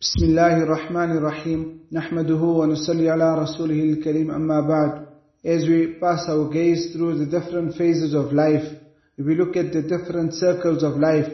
بسم الله الرحمن الرحيم نحمده ونصلي على رسوله الكريم أما بعد As we pass our gaze through the different phases of life, if we look at the different circles of life,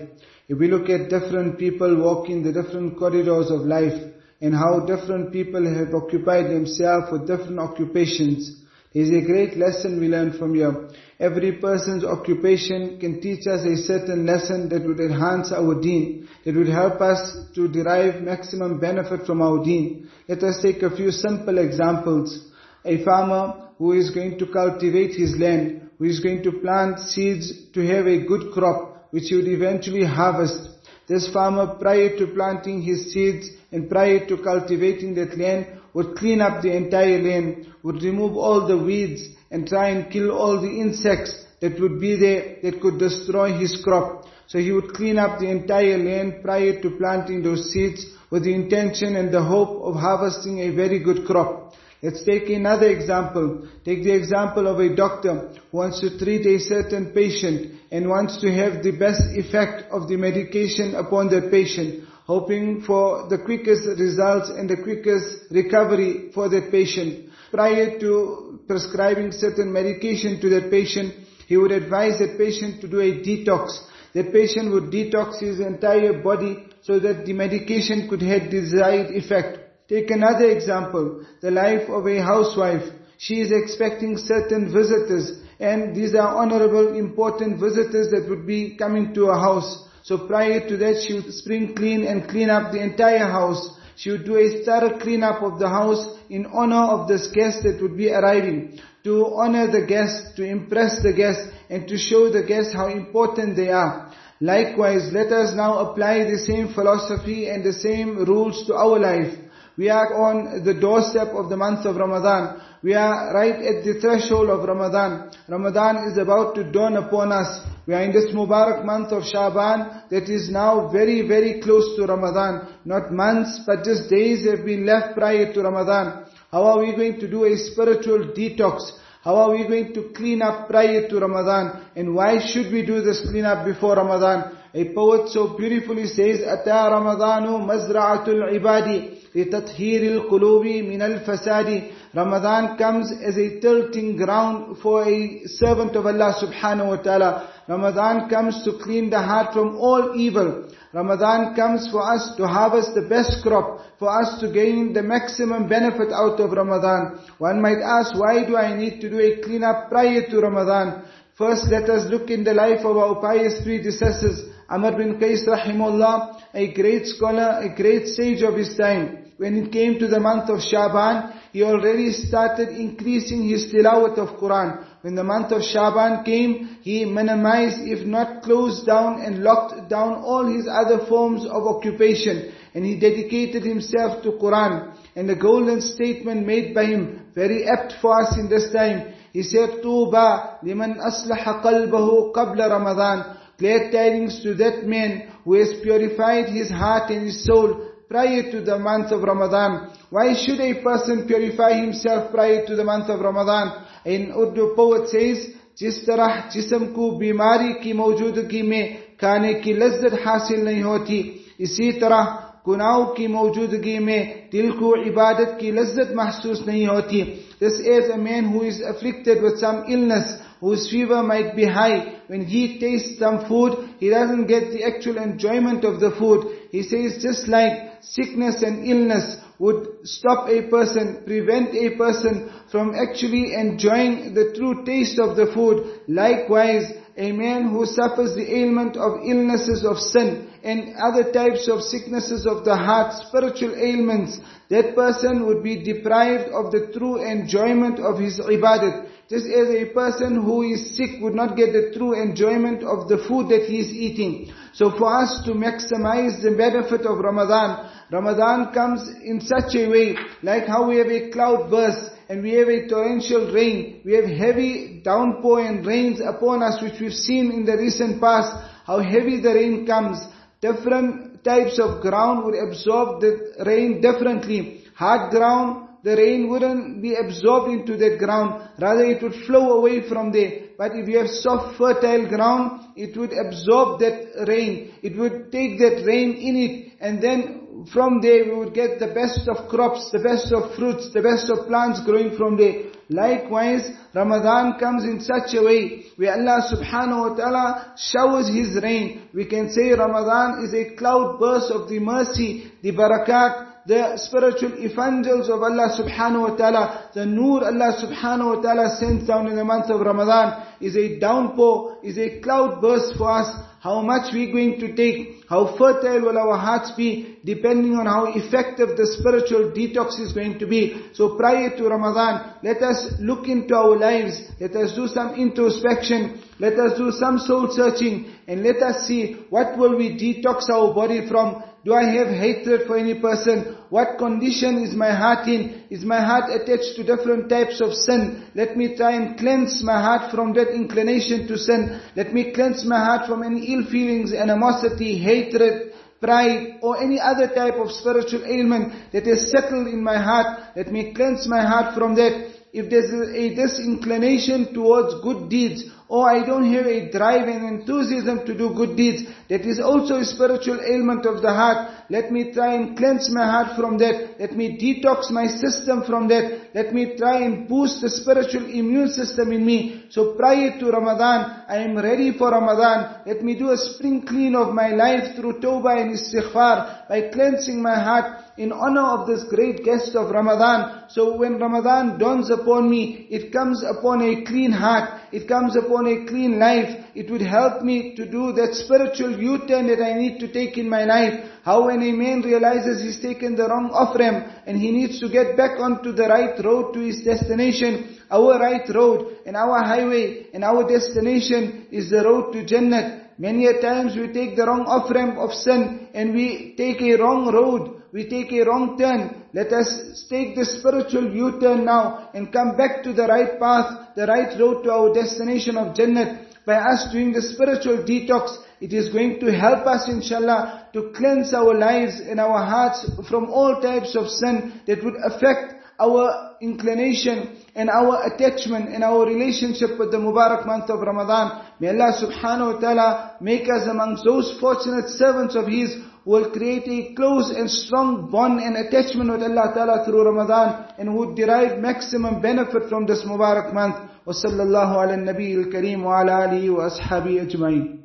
if we look at different people walking the different corridors of life, and how different people have occupied themselves with different occupations, there is a great lesson we learn from here. Every person's occupation can teach us a certain lesson that would enhance our deen, that would help us to derive maximum benefit from our deen. Let us take a few simple examples. A farmer who is going to cultivate his land, who is going to plant seeds to have a good crop, which he would eventually harvest. This farmer prior to planting his seeds and prior to cultivating that land would clean up the entire land, would remove all the weeds and try and kill all the insects that would be there that could destroy his crop. So he would clean up the entire land prior to planting those seeds with the intention and the hope of harvesting a very good crop. Let's take another example. Take the example of a doctor who wants to treat a certain patient and wants to have the best effect of the medication upon that patient, hoping for the quickest results and the quickest recovery for that patient. Prior to prescribing certain medication to that patient, he would advise that patient to do a detox. The patient would detox his entire body so that the medication could have desired effect. Take another example, the life of a housewife. She is expecting certain visitors and these are honorable, important visitors that would be coming to her house. So prior to that she would spring clean and clean up the entire house. She would do a thorough clean up of the house in honor of this guest that would be arriving. To honor the guest, to impress the guest and to show the guest how important they are. Likewise, let us now apply the same philosophy and the same rules to our life. We are on the doorstep of the month of Ramadan. We are right at the threshold of Ramadan. Ramadan is about to dawn upon us. We are in this Mubarak month of Shaban that is now very, very close to Ramadan. Not months, but just days have been left prior to Ramadan. How are we going to do a spiritual detox? How are we going to clean up prior to Ramadan? And why should we do this clean up before Ramadan? A poet so beautifully says, أَتَى رَمَضَانُ مَزْرَعَةُ الْعِبَادِ لِتَطْهِيرِ الْقُلُوبِ مِنَ الْفَسَادِ Ramadan comes as a tilting ground for a servant of Allah subhanahu wa ta'ala. Ramadan comes to clean the heart from all evil. Ramadan comes for us to harvest the best crop, for us to gain the maximum benefit out of Ramadan. One might ask, why do I need to do a cleanup prior to Ramadan? First, let us look in the life of our pious predecessors. Amr bin Qais rahimullah, a great scholar, a great sage of his time. When it came to the month of Shaban, he already started increasing his tilawat of Quran. When the month of Shaban came, he minimized, if not closed down and locked down all his other forms of occupation. And he dedicated himself to Quran. And the golden statement made by him, very apt for us in this time. He said, Tuba liman aslaha qalbahu qabla Ramadan. glad tidings to that man who has purified his heart and his soul prior to the month of Ramadan. Why should a person purify himself prior to the month of Ramadan? An Urdu poet says, جس طرح جسم کو بیماری کی موجودگی میں کھانے کی لذت حاصل نہیں ہوتی اسی طرح گناہوں کی موجودگی میں دل کو عبادت کی لذت محسوس نہیں ہوتی This is a man who is afflicted with some illness, whose fever might be high. When he tastes some food, he doesn't get the actual enjoyment of the food. He says just like sickness and illness would stop a person, prevent a person from actually enjoying the true taste of the food. Likewise, a man who suffers the ailment of illnesses of sin and other types of sicknesses of the heart, spiritual ailments, that person would be deprived of the true enjoyment of his ibadat. Just as a person who is sick would not get the true enjoyment of the food that he is eating. So for us to maximize the benefit of Ramadan, Ramadan comes in such a way, like how we have a cloud burst, and we have a torrential rain, we have heavy downpour and rains upon us which we've seen in the recent past, how heavy the rain comes. Different types of ground would absorb the rain differently. Hard ground, the rain wouldn't be absorbed into that ground, rather it would flow away from there. But if you have soft fertile ground, it would absorb that rain. It would take that rain in it and then from there we would get the best of crops, the best of fruits, the best of plants growing from there. Likewise, Ramadan comes in such a way where Allah subhanahu wa ta'ala showers His rain. We can say Ramadan is a cloud burst of the mercy, the barakat, the spiritual evangels of Allah subhanahu wa ta'ala, the nur Allah subhanahu wa ta'ala sends down in the month of Ramadan is a downpour, is a cloud burst for us. How much we're going to take, how fertile will our hearts be, depending on how effective the spiritual detox is going to be. So prior to Ramadan, let us look into our lives, let us do some introspection, let us do some soul searching, and let us see what will we detox our body from, do I have hatred for any person? What condition is my heart in? Is my heart attached to different types of sin? Let me try and cleanse my heart from that inclination to sin. Let me cleanse my heart from any ill feelings, animosity, hatred, pride, or any other type of spiritual ailment that is settled in my heart. Let me cleanse my heart from that. If there's a disinclination towards good deeds, or I don't have a drive and enthusiasm to do good deeds, that is also a spiritual ailment of the heart. Let me try and cleanse my heart from that. Let me detox my system from that. Let me try and boost the spiritual immune system in me. So prior to Ramadan, I am ready for Ramadan. Let me do a spring clean of my life through tawbah and istighfar by cleansing my heart in honor of this great guest of Ramadan. So when Ramadan dawns upon me, it comes upon a clean heart. It comes upon a clean life. It would help me to do that spiritual U-turn that I need to take in my life. How when a man realizes he's taken the wrong off-ramp and he needs to get back onto the right road to his destination, our right road and our highway and our destination is the road to Jannah. Many a times we take the wrong off-ramp of sin and we take a wrong road we take a wrong turn. Let us take the spiritual U-turn now and come back to the right path, the right road to our destination of Jannah. By us doing the spiritual detox, it is going to help us inshallah to cleanse our lives and our hearts from all types of sin that would affect our inclination and our attachment and our relationship with the Mubarak month of Ramadan. May Allah subhanahu wa ta'ala make us amongst those fortunate servants of His will create a close and strong bond and attachment with Allah Ta'ala through Ramadan and would derive maximum benefit from this Mubarak month. وصلى الله على النبي الكريم وعلى آله وأصحابه أجمعين